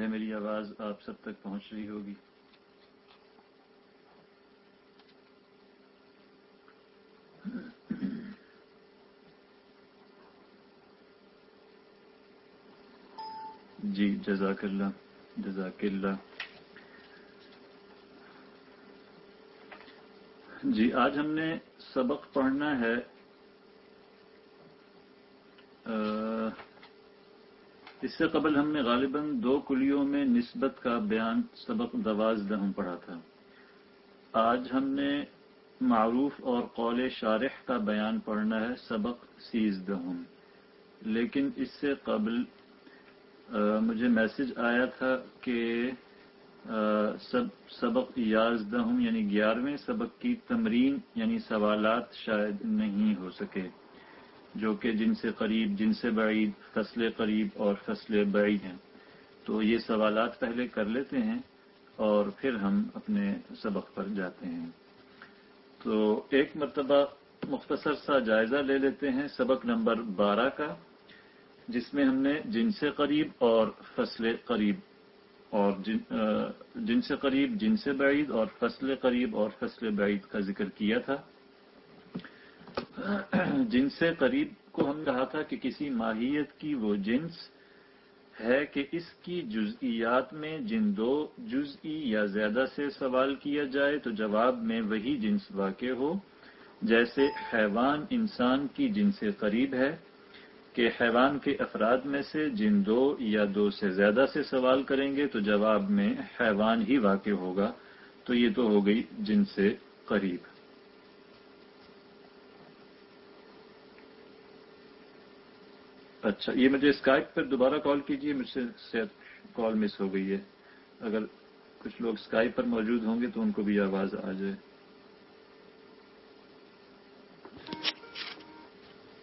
ہے میری آواز آپ سب تک پہنچ رہی ہوگی۔ جی جزاک اللہ جزاک اللہ۔ جی آج ہم نے سبق پڑھنا ہے اس سے قبل ہم نے غالباً دو کلیوں میں نسبت کا بیان سبق دواز دہم پڑھا تھا۔ آج ہم نے معروف اور قول شارح کا بیان پڑھنا ہے سبق سیز دہم لیکن اس سے قبل مجھے میسج آیا تھا کہ سب، سبق یازدہم یعنی گیارہویں سبق کی تمرین یعنی سوالات شاید نہیں ہو سکے۔ جو کہ جن سے قریب، جن سے بعید، فصل قریب اور فصل بعید ہیں۔ تو یہ سوالات پہلے کر لیتے ہیں اور پھر ہم اپنے سبق پر جاتے ہیں۔ تو ایک مرتبہ مختصر سا جائزہ لے لیتے ہیں سبق نمبر بارہ کا، جس میں ہم نے جن سے قریب اور فصل قریب اور جن سے قریب، جن سے بعید اور فصل قریب اور فصل بعید کا ذکر کیا تھا۔ جن سے قریب کو ہم کہا تھا کہ کسی ماہیت کی وہ جنس ہے کہ اس کی جزئیات میں جن دو جزئی یا زیادہ سے سوال کیا جائے تو جواب میں وہی جنس واقع ہو، جیسے حیوان انسان کی جن سے قریب ہے کہ حیوان کے افراد میں سے جن دو یا دو سے زیادہ سے سوال کریں گے تو جواب میں حیوان ہی واقع ہوگا، تو یہ تو ہو گئی جن سے قریب۔ اچھا یہ مجھے اسکائپ پر دوبارہ کال کیجیے مجھ سے کال مس ہو گئی ہے۔ اگر کچھ لوگ اسکائپ پر موجود ہوں گے تو ان کو بھی آواز آ جائے۔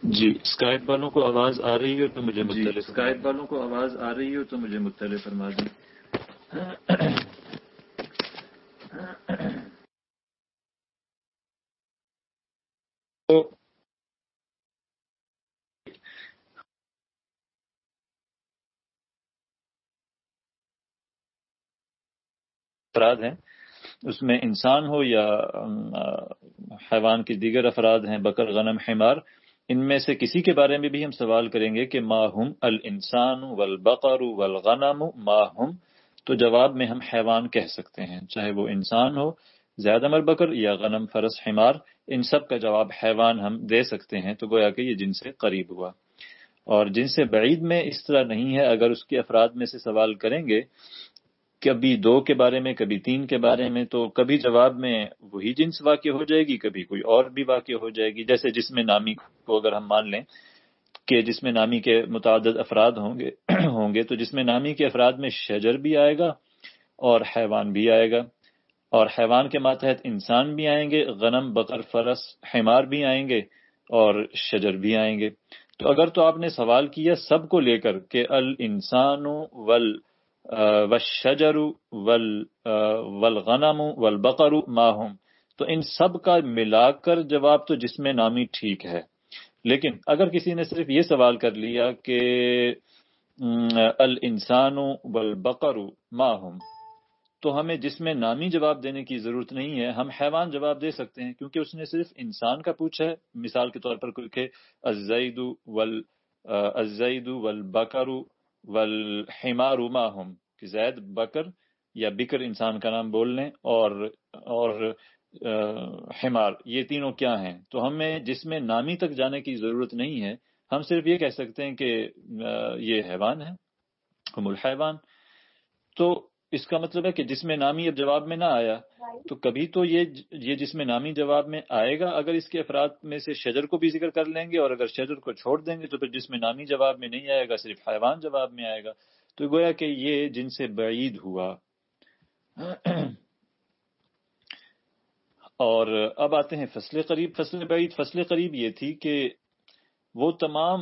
جی اسکائپ والوں کو آواز آ رہی ہو تو مجھے جی اسکائپ والوں کو آواز آ رہی ہو تو مجھے مطلع فرما دیں۔ افراد ہیں۔ اس میں انسان ہو یا حیوان کے دیگر افراد ہیں، بکر، غنم، حمار، ان میں سے کسی کے بارے میں بھی ہم سوال کریں گے کہ ماہم الانسان والبقر والغنم ماہم تو جواب میں ہم حیوان کہہ سکتے ہیں، چاہے وہ انسان ہو، زیادہ مر بکر یا غنم، فرس، حمار، ان سب کا جواب حیوان ہم دے سکتے ہیں، تو گویا کہ یہ جن سے قریب ہوا۔ اور جن سے بعید میں اس طرح نہیں ہے، اگر اس کے افراد میں سے سوال کریں گے کبھی دو کے بارے میں، کبھی تین کے بارے میں، تو کبھی جواب میں وہی جنس واقع ہو جائے گی، کبھی کوئی اور بھی واقع ہو جائے گی۔ جیسے جسم نامی کو اگر ہم مان لیں کہ جسم نامی کے متعدد افراد ہوں گے ہوں گے، تو جسم نامی کے افراد میں شجر بھی آئے گا اور حیوان بھی آئے گا۔ اور حیوان کے ماتحت انسان بھی آئیں گے، غنم بکر فرس، حمار بھی آئیں گے اور شجر بھی آئیں گے۔ تو اگر تو آپ نے سوال کیا سب کو لے کر کہ ال انسان ول والشجر والغنم والبقر ماہم تو ان سب کا ملا کر جواب تو جس میں نامی ٹھیک ہے۔ لیکن اگر کسی نے صرف یہ سوال کر لیا کہ الانسان والبقر ماہم تو ہمیں جس میں نامی جواب دینے کی ضرورت نہیں ہے، ہم حیوان جواب دے سکتے ہیں، کیونکہ اس نے صرف انسان کا پوچھا ہے۔ مثال کے طور پر کوئی کہ الزید وال الزید والبقر والحمار ماہم کہ زید، بکر یا بکر انسان کا نام بول لیں، اور اور حمار، یہ تینوں کیا ہیں؟ تو ہمیں جس میں نامی تک جانے کی ضرورت نہیں ہے، ہم صرف یہ کہہ سکتے ہیں کہ یہ حیوان ہے، ہم الحیوان۔ تو اس کا مطلب ہے کہ جس میں نامی اب جواب میں نہ آیا تو کبھی تو یہ یہ جس میں نامی جواب میں آئے گا اگر اس کے افراد میں سے شجر کو بھی ذکر کر لیں گے اور اگر شجر کو چھوڑ دیں گے تو پھر جس میں نامی جواب میں نہیں آئے گا صرف حیوان جواب میں آئے گا۔ تو گویا کہ یہ جن سے بعید ہوا۔ اور اب آتے ہیں فصل قریب۔ فصل بعید فصل قریب یہ تھی کہ وہ تمام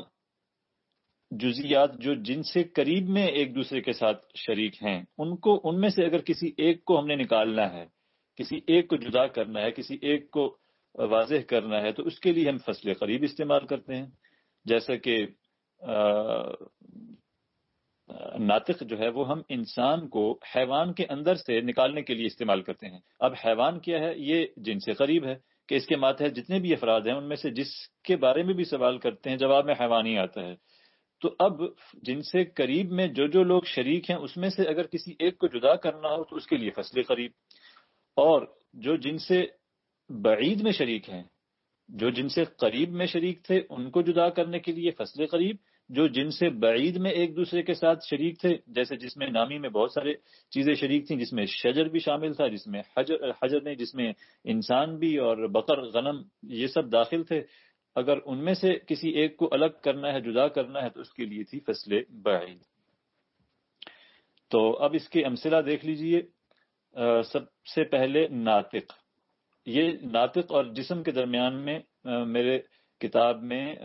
جزیات جو جن سے قریب میں ایک دوسرے کے ساتھ شریک ہیں، ان کو، ان میں سے اگر کسی ایک کو ہم نے نکالنا ہے، کسی ایک کو جدا کرنا ہے، کسی ایک کو واضح کرنا ہے، تو اس کے لیے ہم فصل قریب استعمال کرتے ہیں۔ جیسا کہ ناطق جو ہے، وہ ہم انسان کو حیوان کے اندر سے نکالنے کے لیے استعمال کرتے ہیں۔ اب حیوان کیا ہے؟ یہ جن سے قریب ہے کہ اس کے ماتحت جتنے بھی افراد ہیں، ان میں سے جس کے بارے میں بھی سوال کرتے ہیں، جواب میں حیوان ہی آتا ہے۔ تو اب جن سے قریب میں جو جو لوگ شریک ہیں، اس میں سے اگر کسی ایک کو جدا کرنا ہو، تو اس کے لیے فصل قریب۔ اور جو جن سے بعید میں شریک ہیں، جو جن سے قریب میں شریک تھے، ان کو جدا کرنے کے لیے فصل قریب۔ جو جن سے بعید میں ایک دوسرے کے ساتھ شریک تھے، جیسے جس میں نامی میں بہت سارے چیزیں شریک تھیں، جس میں شجر بھی شامل تھا، جس میں حجر حجر نہیں، جس میں انسان بھی اور بقر، غنم، یہ سب داخل تھے اگر ان میں سے کسی ایک کو الگ کرنا ہے، جدا کرنا ہے، تو اس کے لیے تھی فصل بعید۔ تو اب اس کے امثلہ دیکھ لیجیے۔ سب سے پہلے ناطق۔ یہ ناطق اور جسم کے درمیان میں میرے کتاب میں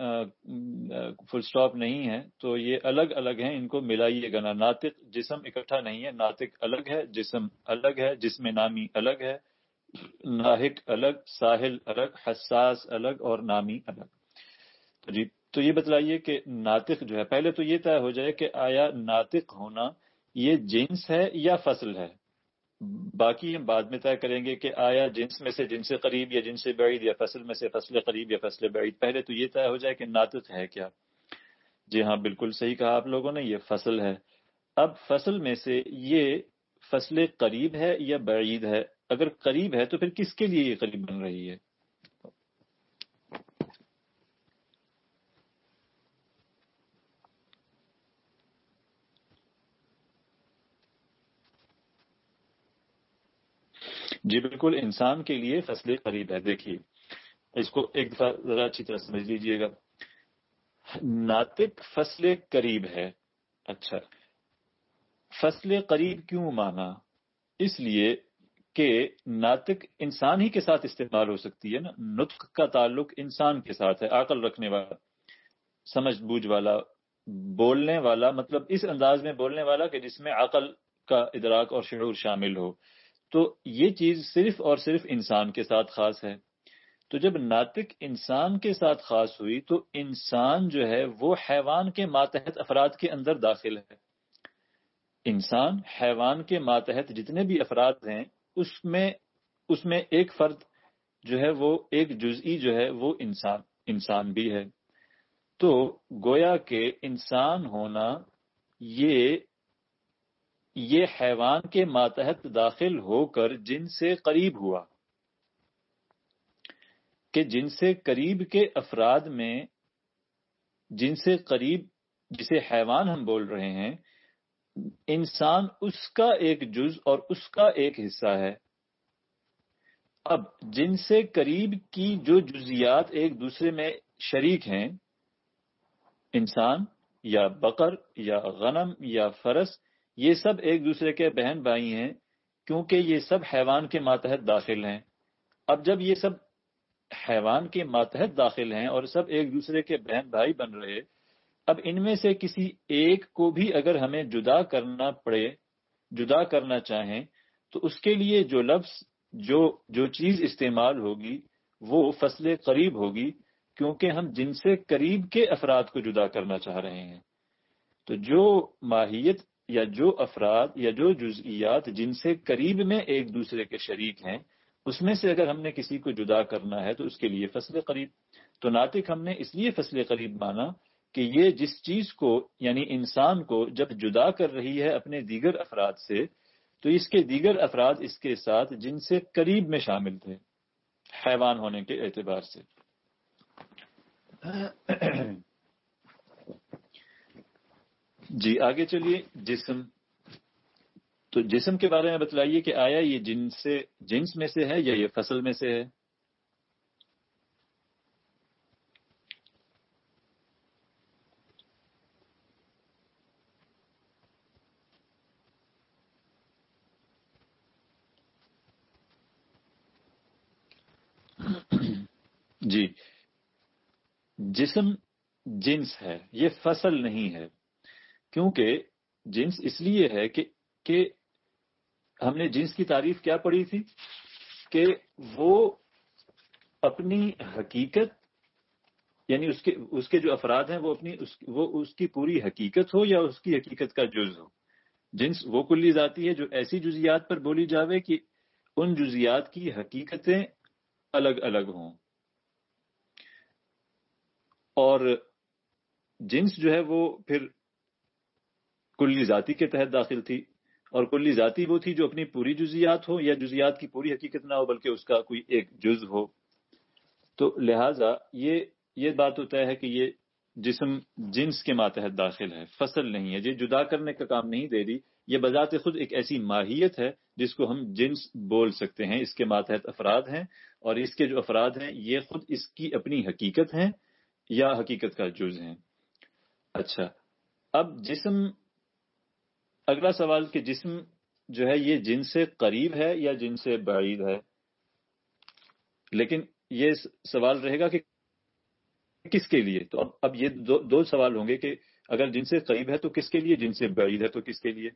فل سٹاپ نہیں ہے۔ تو یہ الگ الگ ہیں، ان کو ملائیے گا۔ نا ناطق جسم اکٹھا نہیں ہے، ناطق الگ ہے، جسم الگ ہے، جسم نامی الگ ہے۔ ناہک الگ، ساحل الگ، حساس الگ اور نامی الگ۔ تو جی تو یہ بتلائیے کہ ناطق جو ہے، پہلے تو یہ طے ہو جائے کہ آیا ناطق ہونا یہ جنس ہے یا فصل ہے؟ باقی ہم بعد میں طے کریں گے کہ آیا جنس میں سے جن سے قریب یا جن سے بعید یا فصل میں سے فصل قریب یا فصل بعید۔ پہلے تو یہ طے ہو جائے کہ ناطق ہے کیا۔ جی ہاں بالکل صحیح کہا آپ لوگوں نے، یہ فصل ہے۔ اب فصل میں سے یہ فصل قریب ہے یا بعید ہے؟ اگر قریب ہے تو پھر کس کے لیے یہ قریب بن رہی ہے؟ جی بالکل، انسان کے لیے فصل قریب ہے۔ دیکھیے، اس کو ایک دفعہ ذرا اچھی طرح سمجھ لیجیے گا۔ ناطق فصل قریب ہے۔ اچھا۔ فصل قریب کیوں مانا؟ اس لیے کہ ناطق انسان ہی کے ساتھ استعمال ہو سکتی ہے نا؟ نطق کا تعلق انسان کے ساتھ ہے عقل رکھنے والا، سمجھ بوجھ والا، بولنے والا مطلب اس انداز میں بولنے والا کہ جس میں عقل کا ادراک اور شعور شامل ہو۔ تو یہ چیز صرف اور صرف انسان کے ساتھ خاص ہے۔ تو جب ناطق انسان کے ساتھ خاص ہوئی تو انسان جو ہے وہ حیوان کے ماتحت افراد کے اندر داخل ہے۔ انسان حیوان کے ماتحت جتنے بھی افراد ہیں اس میں اس میں ایک فرد جو ہے، وہ ایک جزئی جو ہے، وہ انسان انسان بھی ہے۔ تو گویا کہ انسان ہونا یہ یہ حیوان کے ماتحت داخل ہو کر جن سے قریب ہوا۔ کہ جن سے قریب کے افراد میں، جن سے قریب جسے حیوان ہم بول رہے ہیں انسان اس کا ایک جز اور اس کا ایک حصہ ہے۔ اب جن سے قریب کی جو جزیات ایک دوسرے میں شریک ہیں، انسان یا بقر یا غنم یا فرس، یہ سب ایک دوسرے کے بہن بھائی ہیں، کیونکہ یہ سب حیوان کے ماتحت داخل ہیں۔ اب جب یہ سب حیوان کے ماتحت داخل ہیں اور سب ایک دوسرے کے بہن بھائی بن رہے اب ان میں سے کسی ایک کو بھی اگر ہمیں جدا کرنا پڑے، جدا کرنا چاہیں، تو اس کے لیے جو لفظ، جو جو چیز استعمال ہوگی، وہ فصل قریب ہوگی، کیونکہ ہم جن سے قریب کے افراد کو جدا کرنا چاہ رہے ہیں۔ تو جو ماہیت یا جو افراد یا جو جزئیات جن سے قریب میں ایک دوسرے کے شریک ہیں، اس میں سے اگر ہم نے کسی کو جدا کرنا ہے، تو اس کے لیے فصل قریب۔ تو ناطق ہم نے اس لیے فصل قریب مانا کہ یہ جس چیز کو یعنی انسان کو جب جدا کر رہی ہے اپنے دیگر افراد سے، تو اس کے دیگر افراد اس کے ساتھ جن سے قریب میں شامل تھے، حیوان ہونے کے اعتبار سے۔ جی آگے چلیے۔ جسم۔ تو جسم کے بارے میں بتلائیے کہ آیا یہ جنس سے، جنس میں سے ہے یا یہ فصل میں سے ہے؟ جی۔ جسم جنس ہے، یہ فصل نہیں ہے۔ کیونکہ جنس اس لیے ہے کہ کہ ہم نے جنس کی تعریف کیا پڑھی تھی؟ کہ وہ اپنی حقیقت یعنی اس کے اس کے جو افراد ہیں، وہ اپنی، اس، وہ اس کی پوری حقیقت ہو یا اس کی حقیقت کا جز ہو؟ جنس وہ کلی ذاتی ہے جو ایسی جزیات پر بولی جاوے کہ ان جزیات کی حقیقتیں الگ الگ ہوں۔ اور جنس جو ہے وہ پھر کلی ذاتی کے تحت داخل تھی اور کلی ذاتی وہ تھی جو اپنی پوری جزیات ہو یا جزیات کی پوری حقیقت نہ ہو بلکہ اس کا کوئی ایک جز ہو۔ تو لہذا یہ یہ بات تو طے ہے کہ یہ جسم جنس کے ماتحت داخل ہے، فصل نہیں ہے۔ یہ جدا کرنے کا کام نہیں دے رہی۔ یہ بذات خود ایک ایسی ماہیت ہے جس کو ہم جنس بول سکتے ہیں۔ اس کے ماتحت افراد ہیں اور اس کے جو افراد ہیں، یہ خود اس کی اپنی حقیقت ہیں۔ یا حقیقت کا جز ہیں۔ اچھا اب جسم، اگلا سوال کہ جسم جو ہے یہ جن سے قریب ہے یا جن سے بعید ہے؟ لیکن یہ سوال رہے گا کہ کس کے لیے؟ تو اب اب یہ دو دو سوال ہوں گے کہ اگر جن سے قریب ہے تو کس کے لیے، جن سے بعید ہے تو کس کے لیے؟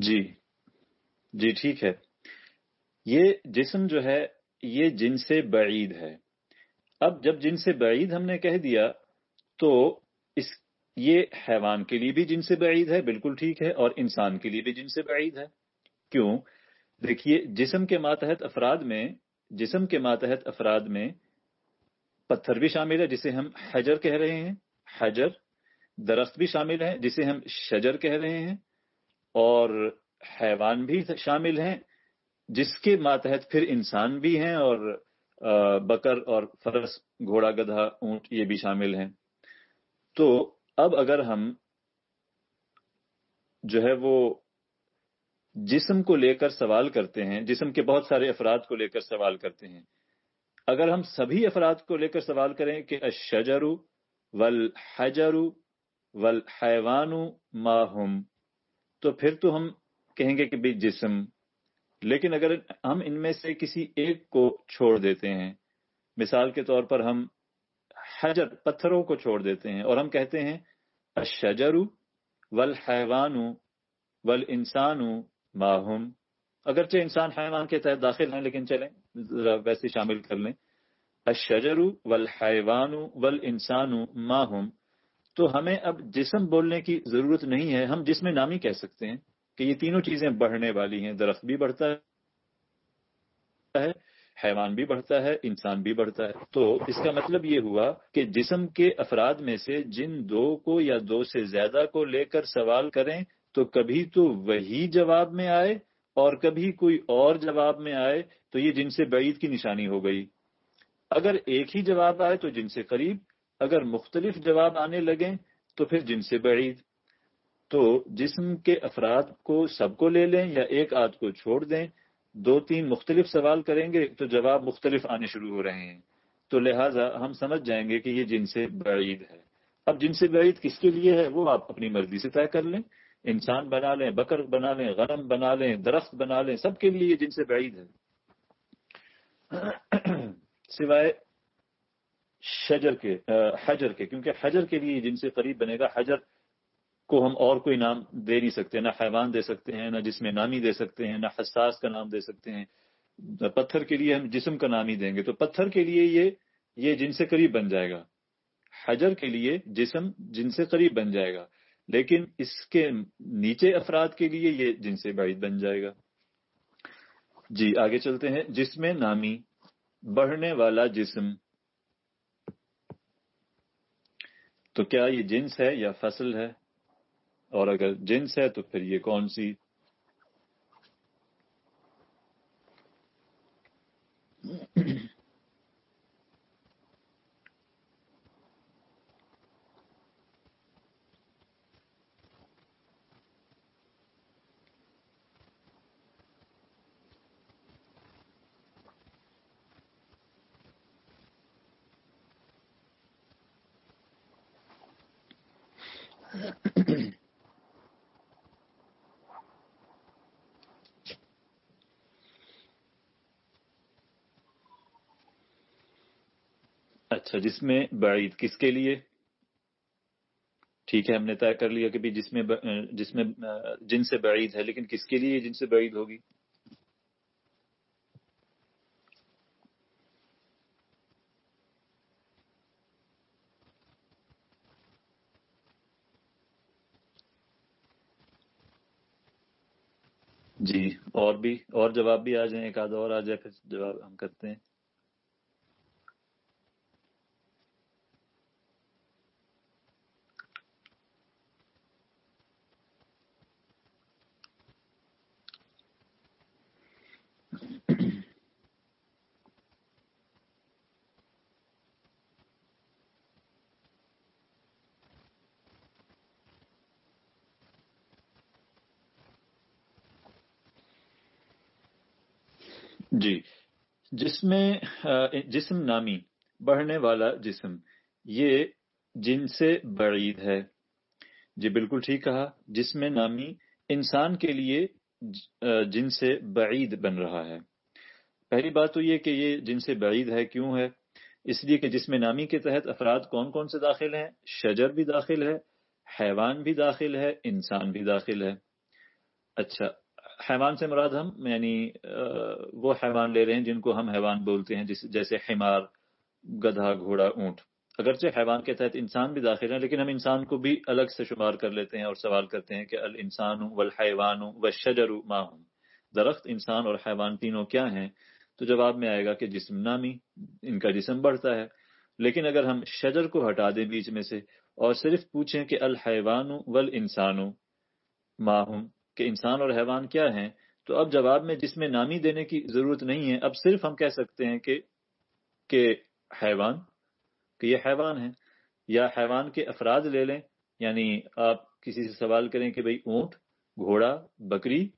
جی۔ جی ٹھیک ہے۔ یہ جسم جو ہے، یہ جن سے بعید ہے۔ اب جب جن سے بعید ہم نے کہہ دیا، تو اس، یہ حیوان کے لیے بھی جن سے بعید ہے، بالکل ٹھیک ہے، اور انسان کے لیے بھی جن سے بعید ہے۔ کیوں؟ دیکھیے، جسم کے ماتحت افراد میں، جسم کے ماتحت افراد میں پتھر بھی شامل ہے، جسے ہم حجر کہہ رہے ہیں۔ حجر، درخت بھی شامل ہے جسے ہم شجر کہہ رہے ہیں۔ اور حیوان بھی شامل ہیں، جس کے ماتحت پھر انسان بھی ہیں اور بکر اور فرس، گھوڑا، گدھا، اونٹ، یہ بھی شامل ہیں۔ تو اب اگر ہم جو ہے وہ جسم کو لے کر سوال کرتے ہیں، جسم کے بہت سارے افراد کو لے کر سوال کرتے ہیں، اگر ہم سبھی افراد کو لے کر سوال کریں کہ اشجرو ول حجرو ول حیوانو ماہم تو پھر تو ہم کہیں گے کہ بھی جسم، لیکن اگر ہم ان میں سے کسی ایک کو چھوڑ دیتے ہیں، مثال کے طور پر ہم حجر، پتھروں کو چھوڑ دیتے ہیں اور ہم کہتے ہیں اشجر ول حیوان ول انسان ماہم اگرچہ انسان حیوان کے تحت داخل ہیں، لیکن چلیں ویسے شامل کر لیں۔ اشجر ول حیوان ول انسان ماہم تو ہمیں اب جسم بولنے کی ضرورت نہیں ہے۔ ہم جسم نامی کہہ سکتے ہیں کہ یہ تینوں چیزیں بڑھنے والی ہیں۔ درخت بھی بڑھتا ہے، حیوان بھی بڑھتا ہے، انسان بھی بڑھتا ہے۔ تو اس کا مطلب یہ ہوا کہ جسم کے افراد میں سے جن دو کو یا دو سے زیادہ کو لے کر سوال کریں تو کبھی تو وہی جواب میں آئے اور کبھی کوئی اور جواب میں آئے تو یہ جن سے بعید کی نشانی ہو گئی۔ اگر ایک ہی جواب آئے تو جن سے قریب اگر مختلف جواب آنے لگیں تو پھر جن سے بعید۔ تو جسم کے افراد کو سب کو لے لیں یا ایک آدھ کو چھوڑ دیں، دو تین مختلف سوال کریں گے تو جواب مختلف آنے شروع ہو رہے ہیں۔ تو لہٰذا ہم سمجھ جائیں گے کہ یہ جن سے بعید ہے۔ اب جن سے بعید کس کے لیے ہے وہ آپ اپنی مرضی سے طے کر لیں۔ انسان بنا لیں، بکر بنا لیں، غنم بنا لیں، درخت بنا لیں، سب کے لیے جن سے بعید ہے۔ سوائے شجر کے حجر کے، کیونکہ حجر کے لیے جن سے قریب بنے گا، حجر کو ہم اور کوئی نام دے نہیں سکتے، نہ حیوان دے سکتے ہیں، نہ جسم نامی دے سکتے ہیں، نہ حساس کا نام دے سکتے ہیں۔ پتھر کے لیے ہم جسم کا نام ہی دیں گے۔ تو پتھر کے لیے یہ یہ جن سے قریب بن جائے گا۔ حجر کے لیے جسم جن سے قریب بن جائے گا۔ لیکن اس کے نیچے افراد کے لیے یہ جن سے بعید بن جائے گا۔ جی آگے چلتے ہیں۔ جسم نامی، بڑھنے والا جسم تو کیا یہ جنس ہے یا فصل ہے؟ اور اگر جنس ہے تو پھر یہ کون سی اچھا جس میں بعید کس کے لیے؟ ٹھیک ہے، ہم نے طے کر لیا کہ جس میں جس میں، جن سے بعید ہے، لیکن کس کے لیے جن سے بعید ہوگی؟ جی اور بھی، اور جواب بھی آ جائیں، ایک آدھ اور آ جائے، پھر جواب ہم کرتے ہیں۔ جی۔ جسم جسم نامی، بڑھنے والا جسم، یہ جن سے بعید ہے۔ جی بالکل ٹھیک کہا۔ جسم نامی انسان کے لیے جن سے بعید بن رہا ہے۔ پہلی بات تو یہ کہ یہ جن سے بعید ہے کیوں ہے؟ اس لیے کہ جسم نامی کے تحت افراد کون کون سے داخل ہیں؟ شجر بھی داخل ہے، حیوان بھی داخل ہے، انسان بھی داخل ہے۔ اچھا حیوان سے مراد ہم یعنی وہ حیوان لے رہے ہیں جن کو ہم حیوان بولتے ہیں جیسے حمار، گدھا، گھوڑا، اونٹ۔ اگرچہ حیوان کے تحت انسان بھی داخل ہیں، لیکن ہم انسان کو بھی الگ سے شمار کر لیتے ہیں اور سوال کرتے ہیں کہ الانسان والحیوان ہوں و شجر ما ہوں درخت، انسان اور حیوان تینوں کیا ہیں؟ تو جواب میں آئے گا کہ جسم نامی، ان کا جسم بڑھتا ہے۔ لیکن اگر ہم شجر کو ہٹا دیں بیچ میں سے اور صرف پوچھیں کہ الحیوان ول انسان ہوں کہ انسان اور حیوان کیا ہیں، تو اب جواب میں جس میں نامی دینے کی ضرورت نہیں ہے، اب صرف ہم کہہ سکتے ہیں کہ کہ حیوان، کہ یہ حیوان ہے یا حیوان کے افراد لے لیں یعنی آپ کسی سے سوال کریں کہ بھئی اونٹ، گھوڑا، بکری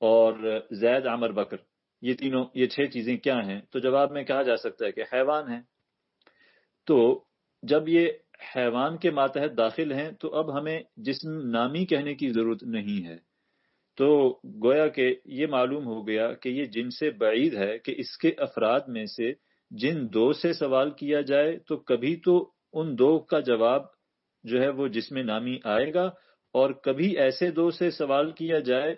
اور زید، عمر، بکر، یہ تینوں، یہ چھ چیزیں کیا ہیں؟ تو جواب میں کہا جا سکتا ہے کہ حیوان ہیں۔ تو جب یہ حیوان کے ماتحت داخل ہیں، تو اب ہمیں جسم نامی کہنے کی ضرورت نہیں ہے۔ تو گویا کہ یہ معلوم ہو گیا کہ یہ جن سے بعید ہے کہ اس کے افراد میں سے جن دو سے سوال کیا جائے تو کبھی تو ان دو کا جواب جو ہے وہ جس میں نامی آئے گا اور کبھی ایسے دو سے سوال کیا جائے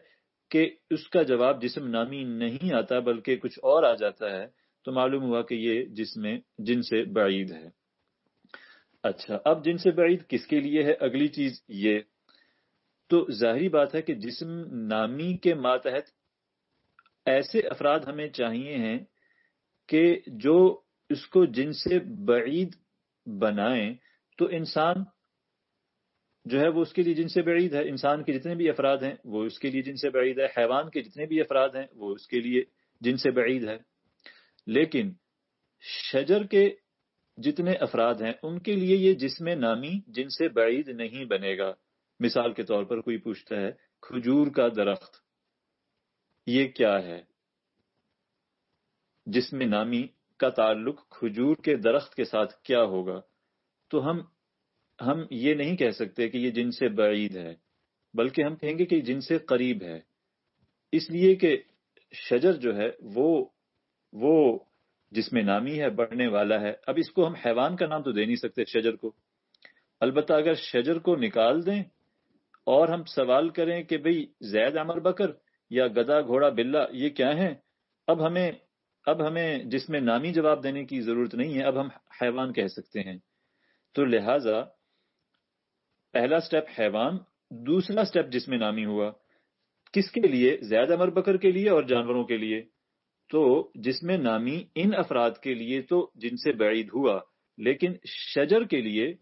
کہ اس کا جواب جسم نامی نہیں آتا بلکہ کچھ اور آ جاتا ہے تو معلوم ہوا کہ یہ جس میں جن سے بعید ہے۔ اچھا اب جن سے بعید کس کے لیے ہے؟ اگلی چیز یہ تو ظاہری بات ہے کہ جسم نامی کے ماتحت ایسے افراد ہمیں چاہیے ہیں کہ جو اس کو جن سے بعید بنائیں، تو انسان جو ہے وہ اس کے لیے جن سے بعید ہے۔ انسان کے جتنے بھی افراد ہیں، وہ اس کے لیے جن سے بعید ہے۔ حیوان کے جتنے بھی افراد ہیں، وہ اس کے لیے جن سے بعید ہے۔ لیکن شجر کے جتنے افراد ہیں، ان کے لیے یہ جسم نامی جن سے بعید نہیں بنے گا۔ مثال کے طور پر کوئی پوچھتا ہے، کھجور کا درخت، یہ کیا ہے؟ جس میں نامی کا تعلق کھجور کے درخت کے ساتھ کیا ہوگا؟ تو ہم ہم یہ نہیں کہہ سکتے کہ یہ جن سے بعید ہے، بلکہ ہم کہیں گے کہ جن سے قریب ہے۔ اس لیے کہ شجر جو ہے، وہ وہ جس میں نامی ہے، بڑھنے والا ہے۔ اب اس کو ہم حیوان کا نام تو دے نہیں سکتے، شجر کو۔ البتہ اگر شجر کو نکال دیں اور ہم سوال کریں کہ بھئی زید عمر بکر یا گدا گھوڑا بلا یہ کیا ہیں؟ اب ہمیں اب ہمیں جس میں نامی جواب دینے کی ضرورت نہیں ہے، اب ہم حیوان کہہ سکتے ہیں۔ تو لہذا پہلا سٹیپ حیوان، دوسرا سٹیپ جس میں نامی ہوا، کس کے لیے؟ زید عمر بکر کے لیے اور جانوروں کے لیے۔ تو جس میں نامی ان افراد کے لیے تو جن سے بعید ہوا، لیکن شجر کے لیے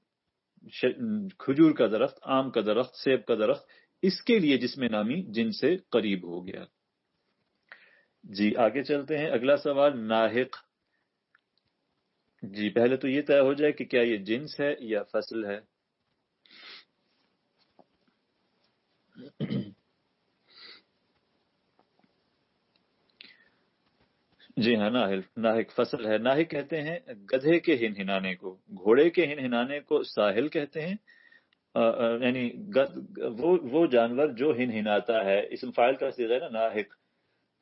کھجور کا درخت، آم کا درخت، سیب کا درخت، اس کے لیے جس میں نامی جن سے قریب ہو گیا۔ جی آگے چلتے ہیں۔ اگلا سوال، ناحق۔ جی پہلے تو یہ طے ہو جائے کہ کیا یہ جنس ہے یا فصل ہے؟ جی ہاں ناہل، ناہک فصل ہے۔ ناہک کہتے ہیں گدھے کے ہن ہنانے کو، گھوڑے کے ہن ہنانے کو ساحل کہتے ہیں۔ یعنی وہ جانور جو ہن ہناتا ہے۔ اسم فائل کا سیغ ہے نا ناحق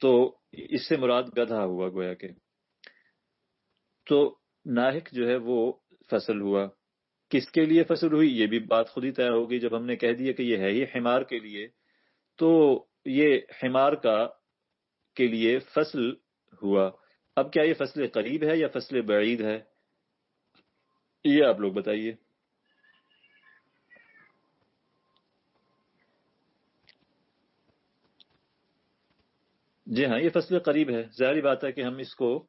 تو اس سے مراد گدھا ہوا گویا کہ۔ تو ناحق جو ہے وہ فصل ہوا۔ کس کے لیے فصل ہوئی؟ یہ بھی بات خود ہی طے ہوگی۔ جب ہم نے کہہ دیا کہ یہ ہے ہی حمار کے لیے، تو یہ حمار کا کے لیے فصل ہوا۔ اب کیا یہ فصل قریب ہے یا فصل بعید ہے؟ یہ آپ لوگ بتائیے۔ جی ہاں یہ فصل قریب ہے۔ ظاہری بات ہے کہ ہم اس کو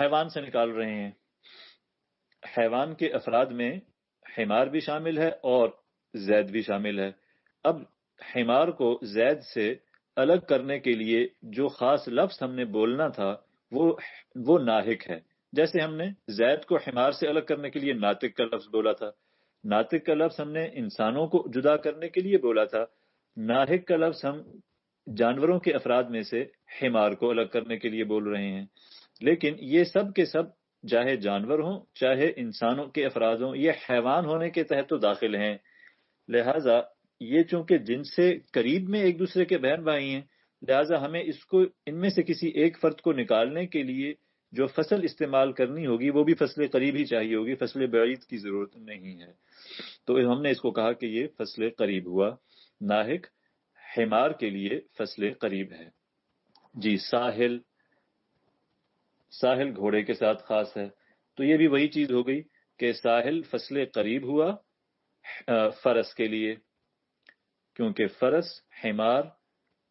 حیوان سے نکال رہے ہیں۔ حیوان کے افراد میں حمار بھی شامل ہے اور زید بھی شامل ہے۔ اب حمار کو زید سے الگ کرنے کے لیے جو خاص لفظ ہم نے بولنا تھا، وہ وہ ناہک ہے۔ جیسے ہم نے زید کو حمار سے الگ کرنے کے لیے ناطق کا لفظ بولا تھا۔ ناطق کا لفظ ہم نے انسانوں کو جدا کرنے کے لیے بولا تھا۔ ناہک کا لفظ ہم جانوروں کے افراد میں سے حمار کو الگ کرنے کے لیے بول رہے ہیں۔ لیکن یہ سب کے سب چاہے جانور ہوں، چاہے انسانوں کے افراد ہوں، یہ حیوان ہونے کے تحت تو داخل ہیں۔ لہذا یہ چونکہ جن سے قریب میں ایک دوسرے کے بہن بھائی ہیں، لہذا ہمیں اس کو، ان میں سے کسی ایک فرد کو نکالنے کے لیے جو فصل استعمال کرنی ہوگی، وہ بھی فصل قریب ہی چاہیے ہوگی، فصل بعید کی ضرورت نہیں ہے۔ تو ہم نے اس کو کہا کہ یہ فصل قریب ہوا۔ ناہک حمار کے لیے فصل قریب ہے۔ جی ساحل ساحل گھوڑے کے ساتھ خاص ہے۔ تو یہ بھی وہی چیز ہو گئی کہ ساحل فصل قریب ہوا فرس کے لیے۔ کیونکہ فرس، حمار،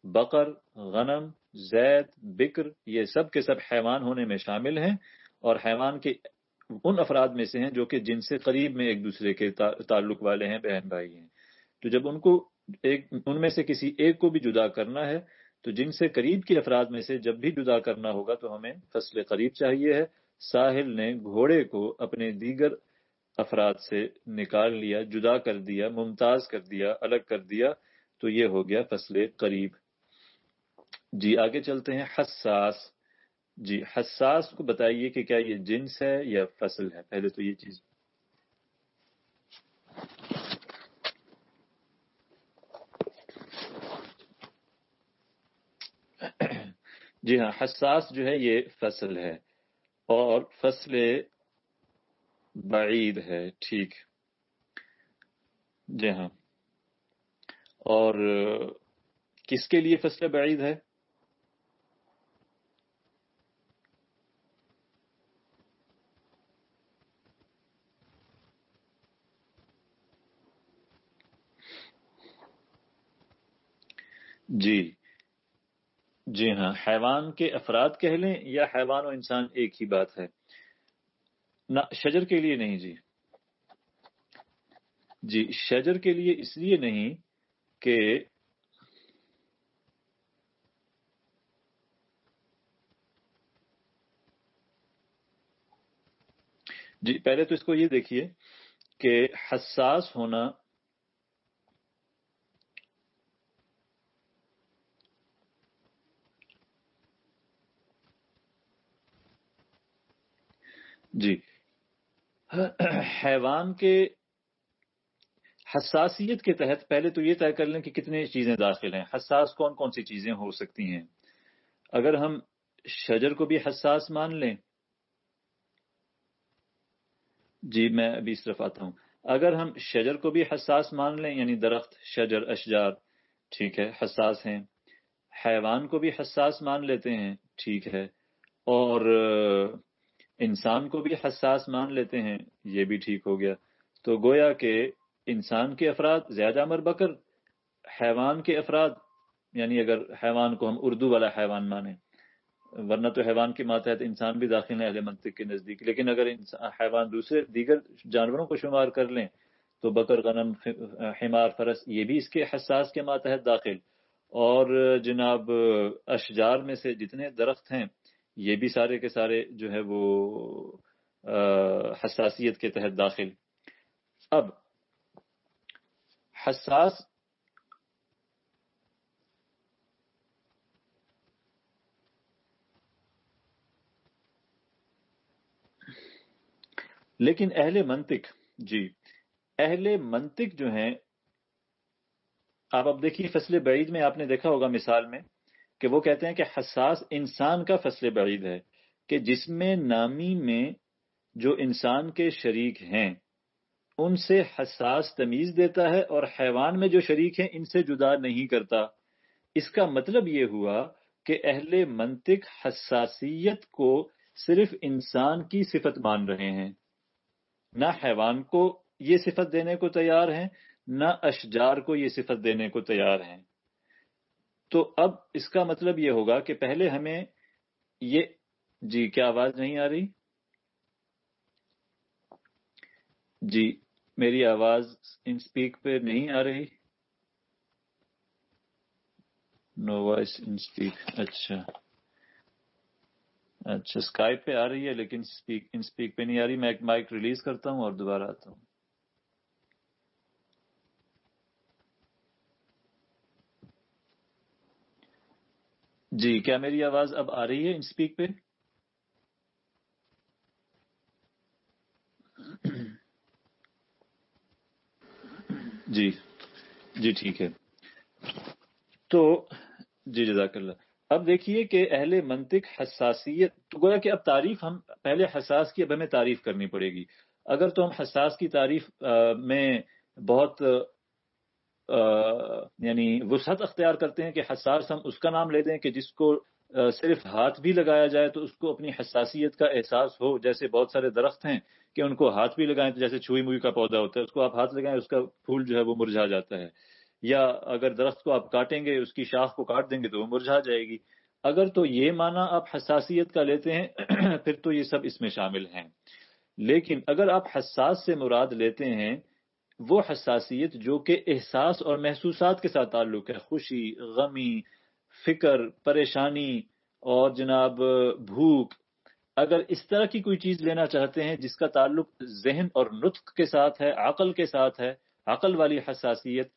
بقر، غنم، زید، بکر، یہ سب کے سب حیوان ہونے میں شامل ہیں اور حیوان کے ان افراد میں سے ہیں جو کہ جن سے قریب میں ایک دوسرے کے تعلق والے ہیں، بہن بھائی ہیں۔ تو جب ان کو ایک، ان میں سے کسی ایک کو بھی جدا کرنا ہے، تو جن سے قریب کے افراد میں سے جب بھی جدا کرنا ہوگا تو ہمیں فصل قریب چاہیے ہے۔ ساحل نے گھوڑے کو اپنے دیگر افراد سے نکال لیا، جدا کر دیا، ممتاز کر دیا، الگ کر دیا، تو یہ ہو گیا فصل قریب۔ جی آگے چلتے ہیں۔ حساس۔ جی حساس کو بتائیے کہ کیا یہ جنس ہے یا فصل ہے؟ پہلے تو یہ چیز۔ جی ہاں حساس جو ہے یہ فصل ہے اور فصل بعید ہے، ٹھیک۔ جی ہاں۔ اور کس کے لیے فصل بعید ہے؟ جی۔ جی ہاں۔ حیوان کے افراد کہہ لیں یا حیوان و انسان ایک ہی بات ہے؟ نہ شجر کے لیے نہیں جی۔ جی شجر کے لیے اس لیے نہیں کہ جی پہلے تو اس کو یہ دیکھیے کہ حساس ہونا جی حیوان کے حساسیت کے تحت پہلے تو یہ طے کر لیں کہ کتنے چیزیں داخل ہیں۔ حساس کون کون سی چیزیں ہو سکتی ہیں؟ اگر ہم شجر کو بھی حساس مان لیں۔ جی میں ابھی اس طرف آتا ہوں۔ اگر ہم شجر کو بھی حساس مان لیں یعنی درخت، شجر، اشجار، ٹھیک ہے، حساس ہیں۔ حیوان کو بھی حساس مان لیتے ہیں، ٹھیک ہے۔ اور انسان کو بھی حساس مان لیتے ہیں، یہ بھی ٹھیک ہو گیا۔ تو گویا کہ انسان کے افراد زیادہ مر بکر، حیوان کے افراد یعنی اگر حیوان کو ہم اردو والا حیوان مانیں، ورنہ تو حیوان کے ماتحت انسان بھی داخل ہے اہل منطق کے نزدیک۔ لیکن اگر حیوان دوسرے دیگر جانوروں کو شمار کر لیں، تو بکر، غنم حمار، فرس، یہ بھی اس کے حساس کے ماتحت داخل۔ اور جناب اشجار میں سے جتنے درخت ہیں یہ بھی سارے کے سارے جو ہے وہ حساسیت کے تحت داخل۔ اب، حساس لیکن اہل منطق جی اہل منطق جو ہیں، آپ اب دیکھیے فصل بعید میں آپ نے دیکھا ہوگا مثال میں۔ کہ وہ کہتے ہیں کہ حساس انسان کا فصل بعید ہے کہ جس میں نامی میں جو انسان کے شریک ہیں، ان سے حساس تمیز دیتا ہے اور حیوان میں جو شریک ہیں، ان سے جدا نہیں کرتا۔ اس کا مطلب یہ ہوا کہ اہل منطق حساسیت کو صرف انسان کی صفت مان رہے ہیں۔ نہ حیوان کو یہ صفت دینے کو تیار ہیں، نہ اشجار کو یہ صفت دینے کو تیار ہیں۔ تو اب اس کا مطلب یہ ہوگا کہ پہلے ہمیں یہ جی کیا آواز نہیں آ رہی؟ جی میری آواز ان سپیک پہ نہیں آ رہی۔ نو وائس ان سپیک اچھا۔ اچھا اسکائپ پہ آ رہی ہے لیکن ان سپیک پہ نہیں آ رہی۔ میں ایک مائک ریلیز کرتا ہوں اور دوبارہ آتا ہوں۔ جی کیا میری آواز اب آ رہی ہے ان سپیک پہ؟ جی جی ٹھیک ہے۔ تو جی جزاک اللہ۔ اب دیکھیے کہ اہل منطق حساسیت، تو گویا کہ اب تعریف ہم، پہلے حساس کی، اب ہمیں تعریف کرنی پڑے گی۔ اگر تو ہم حساس کی تعریف میں بہت یعنی وسعت اختیار کرتے ہیں کہ حساس ہم اس کا نام لے دیں کہ جس کو صرف ہاتھ بھی لگایا جائے تو اس کو اپنی حساسیت کا احساس ہو، جیسے بہت سارے درخت ہیں کہ ان کو ہاتھ بھی لگائیں تو جیسے چھوئی موئی کا پودا ہوتا ہے، اس کو آپ ہاتھ لگائیں، اس کا پھول جو ہے وہ مرجھا جاتا ہے۔ یا اگر درخت کو آپ کاٹیں گے، اس کی شاخ کو کاٹ دیں گے تو وہ مرجھا جائے گی۔ اگر تو یہ معنی آپ حساسیت کا لیتے ہیں، پھر تو یہ سب اس میں شامل ہیں۔ لیکن اگر آپ حساس سے مراد لیتے ہیں وہ حساسیت جو کہ احساس اور محسوسات کے ساتھ تعلق ہے۔ خوشی، غمی، فکر، پریشانی اور جناب، بھوک۔ اگر اس طرح کی کوئی چیز لینا چاہتے ہیں جس کا تعلق ذہن اور نطق کے ساتھ ہے، عقل کے ساتھ ہے، عقل والی حساسیت،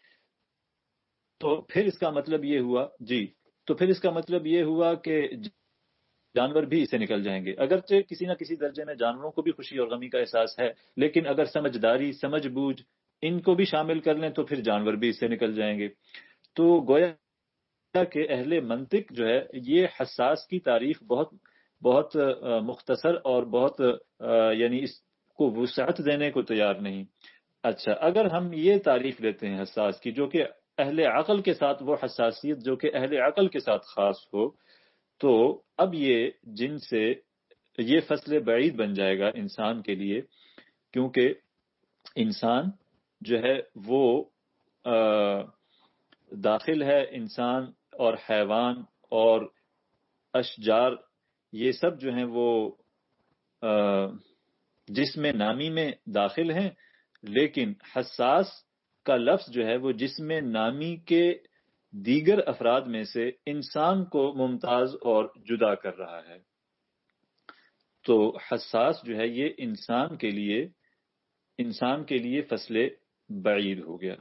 تو پھر اس کا مطلب یہ ہوا جی تو پھر اس کا مطلب یہ ہوا کہ جانور بھی اسے نکل جائیں گے۔ اگرچہ کسی نہ کسی درجے میں جانوروں کو بھی خوشی اور غمی کا احساس ہے، لیکن اگر سمجھداری، سمجھ بوجھ ان کو بھی شامل کر لیں تو پھر جانور بھی اس سے نکل جائیں گے۔ تو گویا کہ اہل منطق جو ہے، یہ حساس کی تعریف بہت بہت مختصر اور بہت یعنی اس کو وسعت دینے کو تیار نہیں۔ اچھا اگر ہم یہ تعریف لیتے ہیں حساس کی، جو کہ اہل عقل کے ساتھ وہ حساسیت جو کہ اہل عقل کے ساتھ خاص ہو، تو اب یہ جن سے یہ فصل بعید بن جائے گا انسان کے لیے، کیونکہ انسان جو ہے وہ داخل ہے انسان اور حیوان اور اشجار، یہ سب جو ہیں وہ جس میں نامی میں داخل ہیں، لیکن حساس کا لفظ جو ہے وہ جسم نامی کے دیگر افراد میں سے انسان کو ممتاز اور جدا کر رہا ہے۔ تو حساس جو ہے یہ انسان کے لیے، انسان کے لیے فصل بعید ہو گیا۔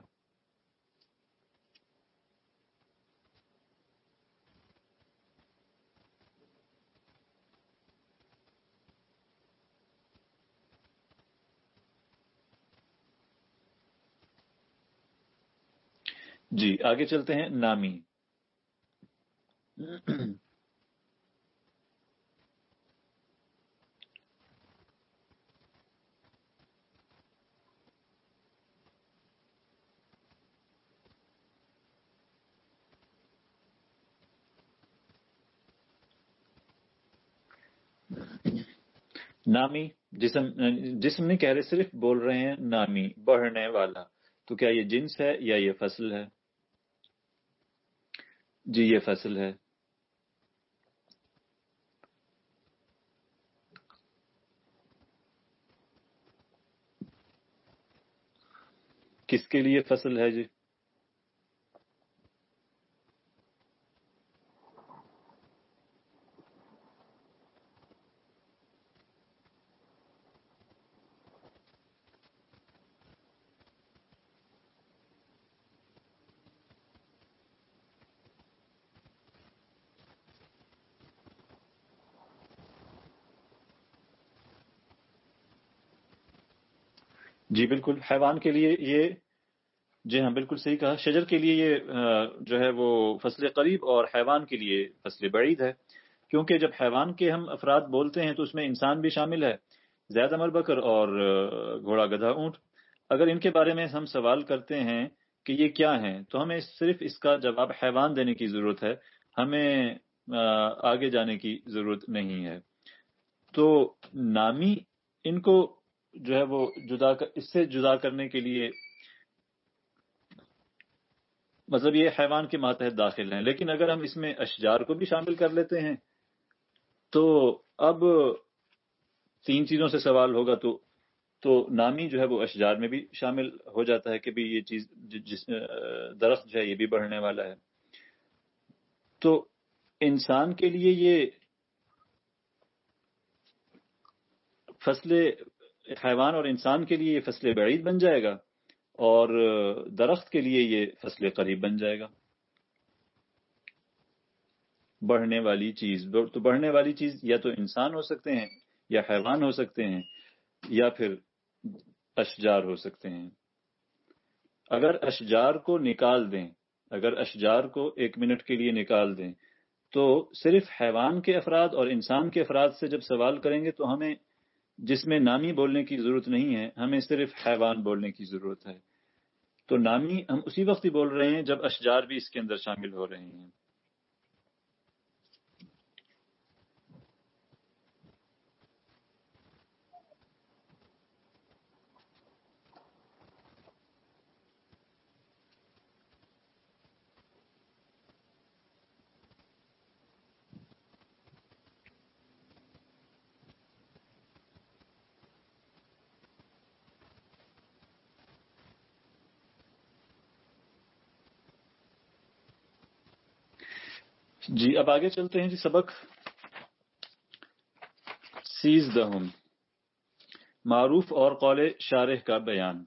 جی آگے چلتے ہیں نامی۔ نامی جسم جسم نہیں کہہ رہے، صرف بول رہے ہیں نامی، بڑھنے والا۔ تو کیا یہ جنس ہے یا یہ فصل ہے؟ جی یہ فصل ہے۔ کس کے لیے فصل ہے جی؟ جی بالکل، حیوان کے لیے یہ جی ہاں بالکل صحیح کہا۔ شجر کے لیے یہ جو ہے وہ فصل قریب اور حیوان کے لیے فصل بعید ہے۔ کیونکہ جب حیوان کے ہم افراد بولتے ہیں تو اس میں انسان بھی شامل ہے۔ زیادہ مر بکر اور گھوڑا گدھا اونٹ۔ اگر ان کے بارے میں ہم سوال کرتے ہیں کہ یہ کیا ہیں، تو ہمیں صرف اس کا جواب حیوان دینے کی ضرورت ہے۔ ہمیں آگے جانے کی ضرورت نہیں ہے۔ تو نامی ان کو جو ہے وہ جدا اس سے جدا کرنے کے لیے مطلب یہ حیوان کے ماتحت داخل ہیں۔ لیکن اگر ہم اس میں اشجار کو بھی شامل کر لیتے ہیں، تو اب تین چیزوں سے سوال ہوگا تو تو نامی جو ہے وہ اشجار میں بھی شامل ہو جاتا ہے کہ بھی یہ چیز جس درخت جو ہے یہ بھی بڑھنے والا ہے۔ تو انسان کے لیے یہ فصل حیوان اور انسان کے لیے یہ فصل بعید بن جائے گا اور درخت کے لیے یہ فصل قریب بن جائے گا۔ بڑھنے والی چیز، تو بڑھنے والی چیز یا تو انسان ہو سکتے ہیں یا حیوان ہو سکتے ہیں یا پھر اشجار ہو سکتے ہیں۔ اگر اشجار کو نکال دیں، اگر اشجار کو ایک منٹ کے لیے نکال دیں، تو صرف حیوان کے افراد اور انسان کے افراد سے جب سوال کریں گے تو ہمیں جس میں نامی بولنے کی ضرورت نہیں ہے، ہمیں صرف حیوان بولنے کی ضرورت ہے۔ تو نامی ہم اسی وقت ہی بول رہے ہیں جب اشجار بھی اس کے اندر شامل ہو رہے ہیں۔ جی اب آگے چلتے ہیں جی سبق۔ سیز دہم معروف اور قول شارح کا بیان۔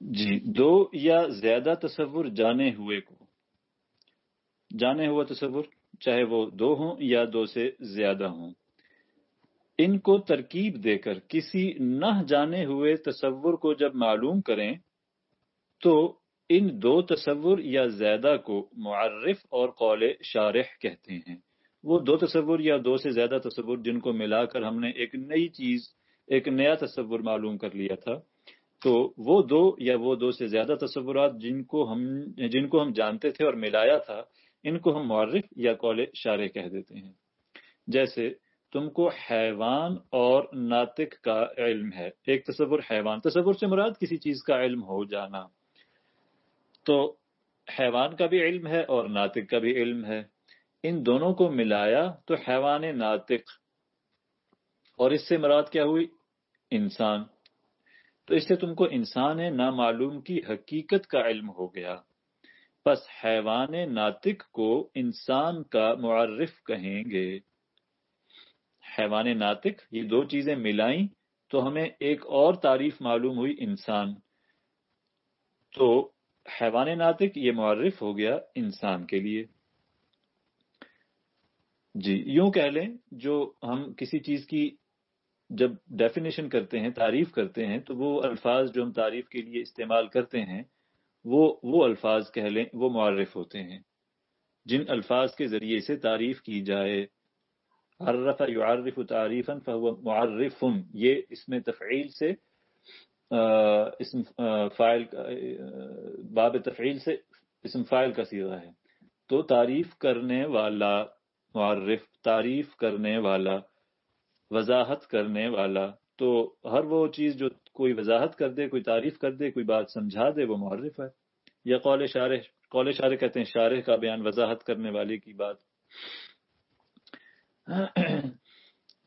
جی دو یا زیادہ تصور جانے ہوئے کو۔ جانے ہوا تصور، چاہے وہ دو ہوں یا دو سے زیادہ ہوں۔ ان کو ترکیب دے کر کسی نہ جانے ہوئے تصور کو جب معلوم کریں تو ان دو تصور یا زیادہ کو معرف اور قول شارح کہتے ہیں۔ وہ دو تصور یا دو سے زیادہ تصور جن کو ملا کر ہم نے ایک نئی چیز، ایک نیا تصور معلوم کر لیا تھا۔ تو وہ دو یا وہ دو سے زیادہ تصورات جن کو ہم، جن کو ہم جانتے تھے اور ملایا تھا، ان کو ہم معرف یا قول شارح کہہ دیتے ہیں۔ جیسے، تم کو حیوان اور ناطق کا علم ہے۔ ایک تصور حیوان، تصور سے مراد کسی چیز کا علم ہو جانا۔ تو حیوان کا بھی علم ہے اور ناطق کا بھی علم ہے۔ ان دونوں کو ملایا تو حیوان ناطق۔ اور اس سے مراد کیا ہوئی؟ انسان۔ تو اس سے تم کو انسان نامعلوم کی حقیقت کا علم ہو گیا۔ بس حیوان ناطق کو انسان کا معرف کہیں گے۔ حیوان ناطق، یہ دو چیزیں ملائیں تو ہمیں ایک اور تعریف معلوم ہوئی انسان۔ تو حیوان ناطق یہ معرف ہو گیا انسان کے لیے۔ جی یوں کہہ لیں، جو ہم کسی چیز کی جب ڈیفینیشن کرتے ہیں، تعریف کرتے ہیں، تو وہ الفاظ جو ہم تعریف کے لیے استعمال کرتے ہیں، وہ وہ الفاظ کہہ لیں، وہ معرف ہوتے ہیں۔ جن الفاظ کے ذریعے سے تعریف کی جائے۔ عرف یعرف تعریفا فهو معرف، یہ اس میں تفعیل سے اسم فائل باب تفعیل سے اسم فائل کا سیغہ ہے۔ تو تعریف کرنے والا معرف، تعریف کرنے والا، وضاحت کرنے والا، تو ہر وہ چیز جو کوئی وضاحت کر دے، کوئی تعریف کر دے، کوئی بات سمجھا دے، وہ معرف ہے۔ یا قول شارح قول شارح کہتے ہیں شارح کا بیان وضاحت کرنے والے کی بات۔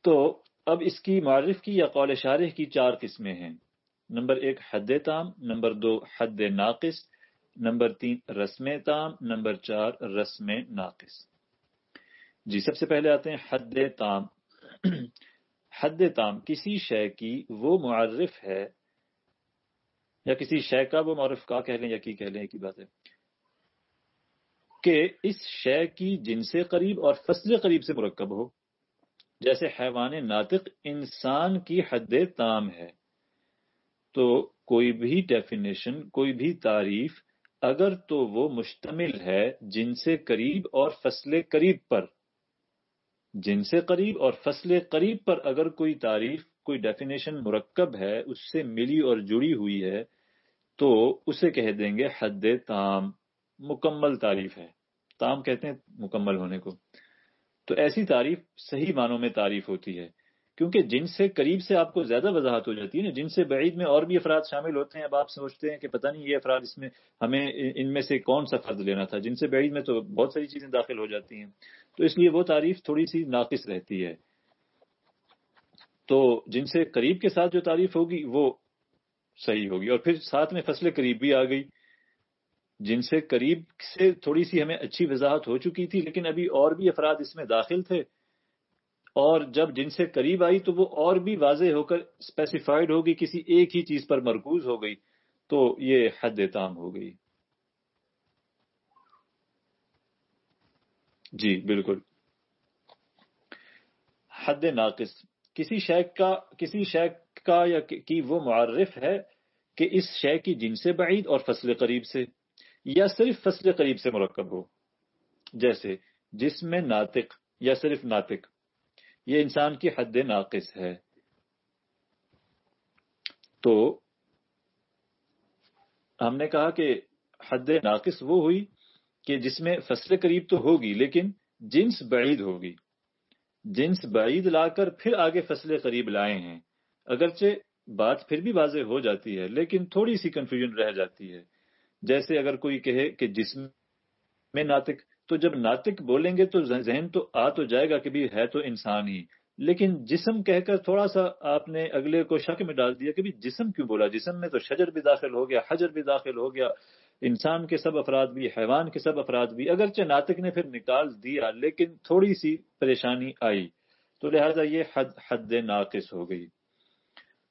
تو اب اس کی معرف کی یا قول شارح کی چار قسمیں ہیں۔ نمبر ایک حد تام، نمبر دو حد ناقص، نمبر تین رسم تام، نمبر چار رسم ناقص۔ جی سب سے پہلے آتے ہیں حد تام۔ حد تام، کسی شے کی وہ معرف ہے، یا کسی شے کا وہ معرف کا کہہ لیں یا کی کہہ لیں کی بات ہے۔ کہ اس شے کی جن سے قریب اور فصل قریب سے مرکب ہو۔ جیسے حیوان ناطق انسان کی حد تام ہے۔ تو کوئی بھی ڈیفینیشن کوئی بھی تعریف اگر تو وہ مشتمل ہے جن سے قریب اور فصل قریب پر۔ جن سے قریب اور فصل قریب پر اگر کوئی تعریف، کوئی ڈیفینیشن مرکب ہے، اس سے ملی اور جڑی ہوئی ہے، تو اسے کہہ دیں گے حد تام۔ مکمل تعریف ہے۔ تام کہتے ہیں مکمل ہونے کو۔ تو ایسی تعریف صحیح معنوں میں تعریف ہوتی ہے۔ کیونکہ جن سے قریب سے آپ کو زیادہ وضاحت ہو جاتی ہے نا، جن سے بعید میں اور بھی افراد شامل ہوتے ہیں، اب آپ سوچتے ہیں کہ پتہ نہیں یہ افراد اس میں ہمیں ان میں سے کون سا فرد لینا تھا۔ جن سے بعید میں تو بہت ساری چیزیں داخل ہو جاتی ہیں۔ تو اس لیے وہ تعریف تھوڑی سی ناقص رہتی ہے۔ تو جن سے قریب کے ساتھ جو تعریف ہوگی، وہ صحیح ہوگی۔ اور پھر ساتھ میں فصل قریب بھی آ گئی۔ جن سے قریب سے تھوڑی سی ہمیں اچھی وضاحت ہو چکی تھی، لیکن ابھی اور بھی افراد اس میں داخل تھے۔ اور جب جن سے قریب آئی تو وہ اور بھی واضح ہو کر اسپیسیفائڈ ہوگی کسی ایک ہی چیز پر مرکوز ہو گئی، تو یہ حد تام ہو گئی۔ جی بالکل۔ حد ناقص۔ کسی شیخ کا، کسی شیخ کا یا کی وہ معرف ہے کہ اس شے کی جن سے بعید اور فصل قریب سے، یا صرف فصل قریب سے مرکب ہو۔ جیسے جس میں ناطق یا صرف ناطق یہ انسان کی حد ناقص ہے۔ تو ہم نے کہا کہ حد ناقص وہ ہوئی کہ جس میں فصل قریب تو ہوگی لیکن جنس بعید ہوگی۔ جنس بعید لا کر پھر آگے فصل قریب لائے ہیں۔ اگرچہ بات پھر بھی واضح ہو جاتی ہے، لیکن تھوڑی سی کنفیوژن رہ جاتی ہے۔ جیسے اگر کوئی کہے کہ جسم میں ناطق تو جب ناطق بولیں گے تو ذہن تو آ تو جائے گا کہ بھی ہے تو انسان ہی۔ لیکن جسم کہہ کر تھوڑا سا آپ نے اگلے کو شک میں ڈال دیا کہ بھی جسم کیوں بولا؟ جسم میں تو شجر بھی داخل ہو گیا، حجر بھی داخل ہو گیا۔ انسان کے سب افراد بھی، حیوان کے سب افراد بھی۔ اگرچہ ناطق نے پھر نکال دیا، لیکن تھوڑی سی پریشانی آئی۔ تو لہذا یہ حد حد ناقص ہو گئی۔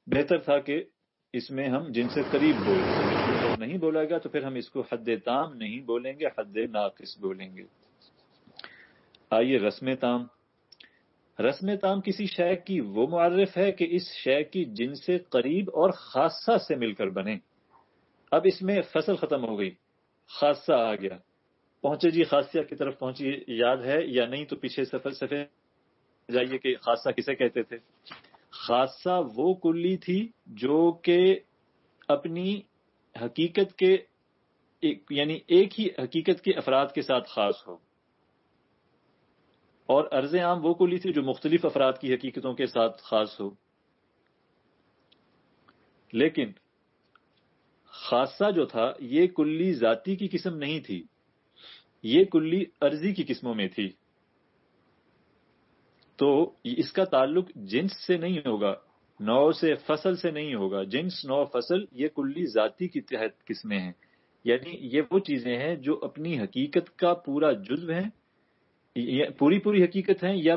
بہتر تھا کہ اس میں ہم جن سے قریب بولیں نہیں بولا گا تو پھر ہم اس کو حد تام نہیں بولیں گے، حد ناقص بولیں گے۔ آئیے رسم تام۔ رسم تام کسی شے کی وہ معرف ہے کہ اس شے کی جن سے قریب اور خاصہ سے مل کر بنے اب اس میں فصل ختم ہو گئی۔ خاصہ آ گیا۔ پہنچے جی خاصیہ کی طرف پہنچی۔ یاد ہے یا نہیں تو پیچھے سفر سفر جائیے کہ خاصہ کسے کہتے تھے۔ خاصہ وہ کلی تھی جو کہ اپنی حقیقت کے یعنی ایک ہی حقیقت کے افراد کے ساتھ خاص ہو۔ اور عرض عام وہ کلی تھی جو مختلف افراد کی حقیقتوں کے ساتھ خاص ہو۔ لیکن خاصہ جو تھا، یہ کلی ذاتی کی قسم نہیں تھی۔ یہ کلی عرضی کی قسموں میں تھی۔ تو اس کا تعلق جنس سے نہیں ہوگا۔ نو سے فصل سے نہیں ہوگا۔ جنس نو فصل یہ کلی ذاتی کی تحت قسمیں ہیں۔ یعنی یہ وہ چیزیں ہیں جو اپنی حقیقت کا پورا جزو ہیں۔ پوری پوری حقیقت ہیں یا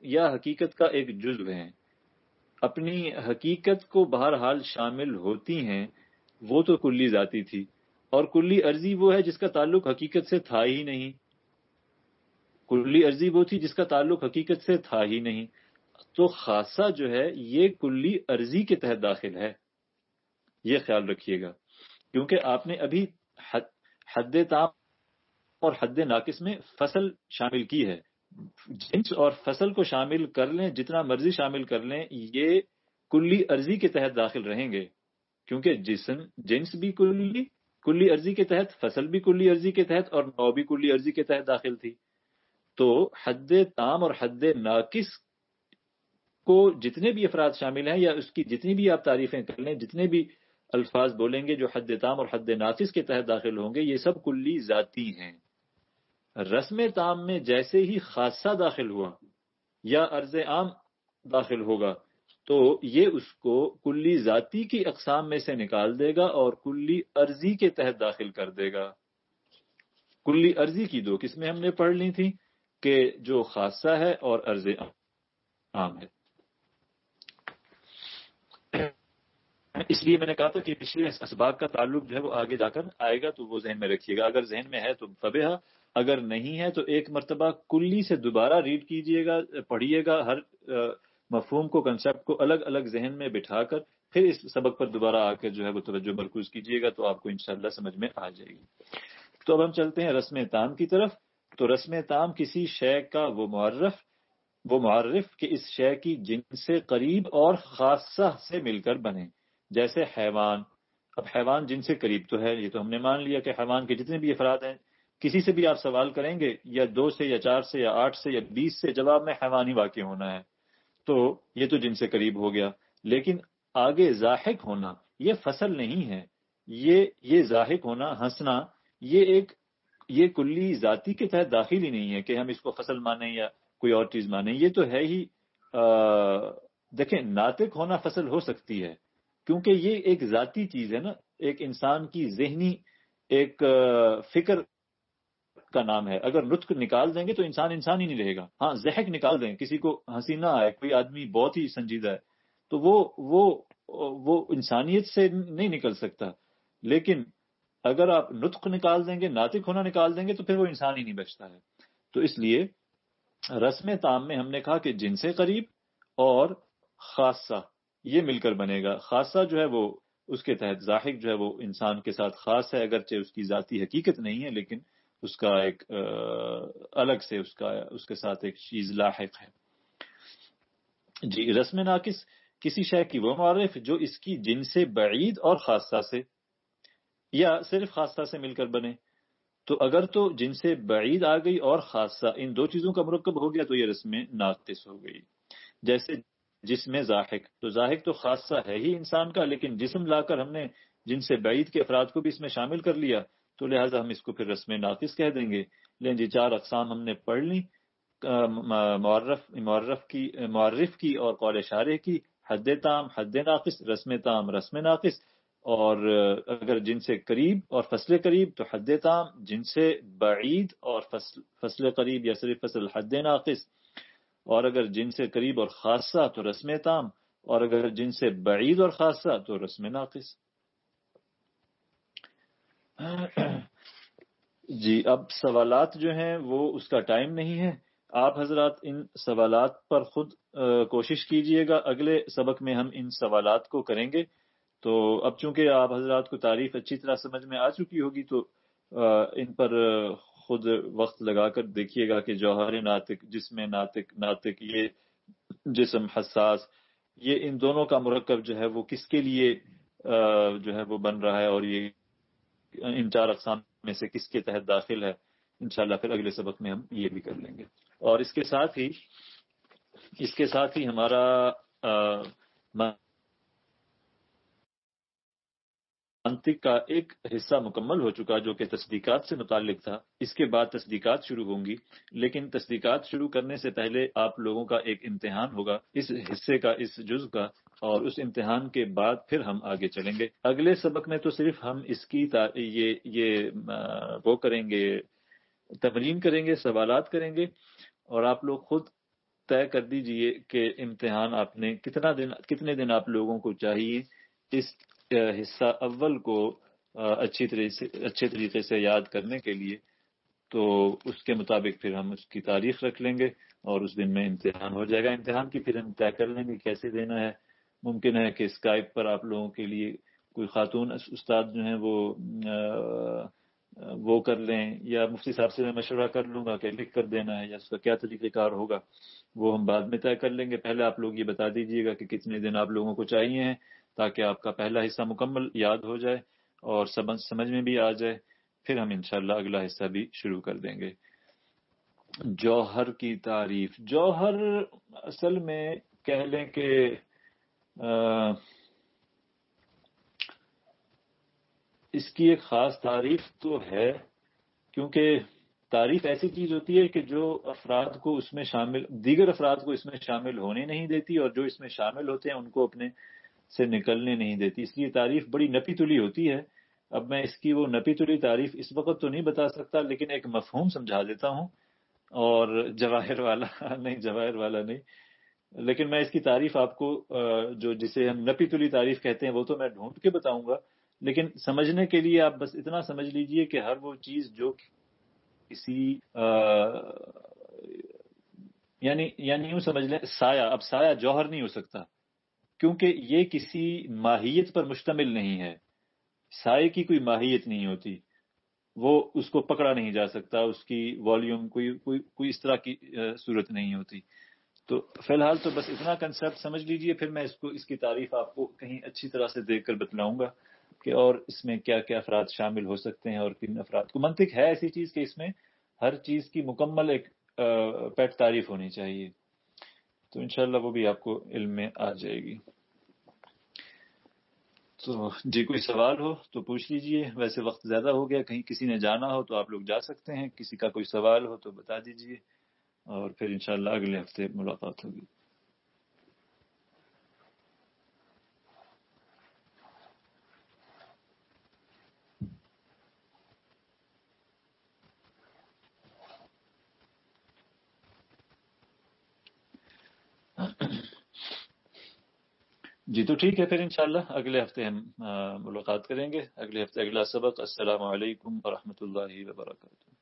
یا حقیقت کا ایک جزو ہیں۔ اپنی حقیقت کو بہرحال شامل ہوتی ہیں۔ وہ تو کلی ذاتی تھی۔ اور کلی عرضی وہ ہے جس کا تعلق حقیقت سے تھا ہی نہیں۔ کلی عرضی وہ تھی جس کا تعلق حقیقت سے تھا ہی نہیں۔ تو خاصہ جو ہے، یہ کلی عرضی کے تحت داخل ہے۔ یہ خیال رکھیے گا۔ کیونکہ آپ نے ابھی حد تام اور حد ناقص میں فصل شامل کی ہے۔ جنس اور فصل کو شامل کر لیں، جتنا مرضی شامل کر لیں، یہ کلی عرضی کے تحت داخل رہیں گے۔ کیونکہ جسم، جنس بھی کلی کلی عرضی کے تحت، فصل بھی کلی عرضی کے تحت اور نو بھی کلی عرضی کے تحت داخل تھی۔ تو حد تام اور حد ناقص کو جتنے بھی افراد شامل ہیں یا اس کی جتنی بھی آپ تعریفیں کر لیں، جتنے بھی الفاظ بولیں گے جو حد تام اور حد ناقص کے تحت داخل ہوں گے، یہ سب کلی ذاتی ہیں۔ رسم تام میں جیسے ہی خاصہ داخل ہوا یا عرض عام داخل ہوگا، تو یہ اس کو کلی ذاتی کی اقسام میں سے نکال دے گا اور کلی عرضی کے تحت داخل کر دے گا۔ کلی عرضی کی دو قسمیں ہم نے پڑھ لی تھیں کہ جو خاصہ ہے اور عرض عام ہے۔ اس لیے میں نے کہا تھا کہ پچھلے اسباب کا تعلق جو ہے وہ آگے جا کر آئے گا تو وہ ذہن میں رکھیے گا۔ اگر ذہن میں ہے تو فبہ اگر نہیں ہے تو ایک مرتبہ کلی سے دوبارہ ریڈ کیجیے گا پڑھیے گا، ہر مفہوم کو کنسپٹ کو الگ الگ ذہن میں بٹھا کر پھر اس سبق پر دوبارہ آ کر جو ہے وہ توجہ مرکوز کیجیے گا تو آپ کو انشاءاللہ سمجھ میں آ جائے گی۔ تو اب ہم چلتے ہیں رسم تام کی طرف۔ تو رسم تام کسی شے کا وہ معرف وہ معرف کہ اس شے کی جن سے قریب اور خاصہ سے مل کر بنے جیسے حیوان۔ اب حیوان جن سے قریب تو ہے، یہ تو ہم نے مان لیا کہ حیوان کے جتنے بھی افراد ہیں، کسی سے بھی آپ سوال کریں گے، یا دو سے، یا چار سے، یا آٹھ سے، یا بیس سے، جواب میں حیوان ہی واقع ہونا ہے۔ تو یہ تو جن سے قریب ہو گیا۔ لیکن آگے ذاہق ہونا، یہ فصل نہیں ہے۔ یہ یہ ذاہق ہونا، ہنسنا، یہ ایک، یہ کلی ذاتی کے تحت داخل ہی نہیں ہے کہ ہم اس کو فصل مانیں یا کوئی اور چیز مانیں۔ یہ تو ہے ہی دیکھیں، ناطق ہونا فصل ہو سکتی ہے۔ کیونکہ یہ ایک ذاتی چیز ہے نا، ایک انسان کی ذہنی ایک فکر کا نام ہے۔ اگر نطق نکال دیں گے تو انسان انسان ہی نہیں رہے گا۔ ہاں زہک نکال دیں۔ کسی کو ہنسی نہ آئے، کوئی آدمی بہت ہی سنجیدہ ہے، تو وہ وہ وہ انسانیت سے نہیں نکل سکتا۔ لیکن اگر آپ نطق نکال دیں گے، ناطق ہونا نکال دیں گے، تو پھر وہ انسان ہی نہیں بچتا ہے۔ تو اس لیے رسم تام میں ہم نے کہا کہ جن سے قریب اور خاصہ۔ یہ مل کر بنے گا۔ خاصہ جو ہے وہ اس کے تحت ظاہر جو ہے وہ انسان کے ساتھ خاص ہے، اگرچہ اس کی ذاتی حقیقت نہیں ہے، لیکن اس کا ایک الگ سے اس کا، اس کے ساتھ ایک چیز لاحق ہے۔ جی رسم ناقص کسی شے کی وہ معرف جو اس کی جن سے بعید اور خاصہ سے، یا صرف خاصہ سے مل کر بنے۔ تو اگر تو جن سے بعید آ گئی اور خاصہ، ان دو چیزوں کا مرکب ہو گیا تو یہ رسم ناقص ہو گئی۔ جیسے جسم زاحق تو زاحق تو خاصہ ہے ہی انسان کا، لیکن جسم لا کر ہم نے جن سے بعید کے افراد کو بھی اس میں شامل کر لیا، تو لہٰذا ہم اس کو پھر رسم ناقص کہہ دیں گے۔ لیکن جی چار اقسام ہم نے پڑھ لی معرف معرف کی معرف کی اور قول اشارے کی۔ حد تام، حد ناقص، رسم تام، رسم ناقص۔ اور اگر جن سے قریب اور فصل قریب، تو حد تام، جن سے بعید اور فصل فصل قریب یا صرف فصل حد ناقص۔ اور اگر جن سے قریب اور خاصہ تو رسم تام، اور اگر جن سے بعید اور خاصہ تو رسم ناقص۔ جی اب سوالات جو ہیں وہ اس کا ٹائم نہیں ہے۔ آپ حضرات ان سوالات پر خود کوشش کیجیے گا۔ اگلے سبق میں ہم ان سوالات کو کریں گے۔ تو اب چونکہ آپ حضرات کو تعریف اچھی طرح سمجھ میں آ چکی ہوگی تو ان پر خود وقت لگا کر دیکھیے گا کہ جوہر ناطق جسم ناطق ناطق یہ جسم حساس، یہ ان دونوں کا مرکب جو ہے وہ کس کے لیے جو ہے وہ بن رہا ہے اور یہ ان چار اقسام میں سے کس کے تحت داخل ہے، انشاءاللہ پھر اگلے سبق میں ہم یہ بھی کر لیں گے۔ اور اس کے ساتھ ہی، اس کے ساتھ ہی ہمارا منطق کا ایک حصہ مکمل ہو چکا جو کہ تصدیقات سے متعلق تھا۔ اس کے بعد تصدیقات شروع ہوں گی، لیکن تصدیقات شروع کرنے سے پہلے آپ لوگوں کا ایک امتحان ہوگا۔ اس حصے کا، اس جز کا اور اس امتحان کے بعد پھر ہم آگے چلیں گے۔ اگلے سبق میں تو صرف ہم اس کی یہ یہ وہ کریں گے، تمرین کریں گے، سوالات کریں گے اور آپ لوگ خود طے کر دیجیے کہ امتحان آپ نے کتنا دن، کتنے دن آپ لوگوں کو چاہیے۔ اس حصہ اول کو اچھی طرح اچھے طریقے سے یاد کرنے کے لیے، تو اس کے مطابق پھر ہم اس کی تاریخ رکھ لیں گے اور اس دن میں امتحان ہو جائے گا۔ امتحان کی پھر ہم طے کر لیں گے کیسے دینا ہے۔ ممکن ہے کہ اسکائپ پر آپ لوگوں کے لیے کوئی خاتون استاد جو ہیں وہ وہ کر لیں، یا مفتی صاحب سے میں مشورہ کر لوں گا کہ لکھ کر دینا ہے یا اس کا کیا طریقہ کار ہوگا، وہ ہم بعد میں طے کر لیں گے۔ پہلے آپ لوگ یہ بتا دیجیے گا کہ کتنے دن آپ لوگوں کو چاہیے ہیں۔ تاکہ آپ کا پہلا حصہ مکمل یاد ہو جائے اور سمجھ میں بھی آ جائے، پھر ہم انشاءاللہ اگلا حصہ بھی شروع کر دیں گے۔ جوہر کی تعریف۔ جوہر اصل میں کہہ لیں کہ اس کی ایک خاص تعریف تو ہے، کیونکہ تعریف ایسی چیز ہوتی ہے کہ جو افراد کو اس میں شامل، دیگر افراد کو اس میں شامل ہونے نہیں دیتی اور جو اس میں شامل ہوتے ہیں ان کو اپنے سے نکلنے نہیں دیتی۔ اس لیے تعریف بڑی نپی تلی ہوتی ہے۔ اب میں اس کی وہ نپی تلی تعریف اس وقت تو نہیں بتا سکتا، لیکن ایک مفہوم سمجھا دیتا ہوں۔ اور جواہر والا نہیں، جواہر والا نہیں۔ لیکن میں اس کی تعریف آپ کو جو جسے ہم نپی تلی تعریف کہتے ہیں، وہ تو میں ڈھونڈ کے بتاؤں گا۔ لیکن سمجھنے کے لیے آپ بس اتنا سمجھ لیجیے کہ ہر وہ چیز جو کسی یعنی یعنی یوں سمجھ لیں، سایہ۔ اب سایہ جوہر نہیں ہو سکتا۔ کیونکہ یہ کسی ماہیت پر مشتمل نہیں ہے۔ سائے کی کوئی ماہیت نہیں ہوتی۔ وہ اس کو پکڑا نہیں جا سکتا، اس کی والیوم کوئی کوئی کوئی اس طرح کی صورت نہیں ہوتی۔ تو فی الحال تو بس اتنا کنسپٹ سمجھ لیجیے، پھر میں اس کو، اس کی تعریف آپ کو کہیں اچھی طرح سے دیکھ کر بتلاؤں گا کہ اور اس میں کیا کیا افراد شامل ہو سکتے ہیں اور کن افراد کو۔ منطق ہے ایسی چیز کہ اس میں ہر چیز کی مکمل ایک پیٹ تعریف ہونی چاہیے۔ تو انشاءاللہ وہ بھی آپ کو علم میں آ جائے گی۔ تو جی کوئی سوال ہو تو پوچھ لیجیے۔ ویسے وقت زیادہ ہو گیا، کہیں کسی نے جانا ہو تو آپ لوگ جا سکتے ہیں۔ کسی کا کوئی سوال ہو تو بتا دیجیے اور پھر انشاءاللہ اگلے ہفتے ملاقات ہوگی۔ جی تو ٹھیک ہے پھر انشاءاللہ، اگلے ہفتے ہم ملاقات کریں گے۔ اگلے ہفتے، اگلا سبق، السلام علیکم ورحمۃ اللہ وبرکاتہ۔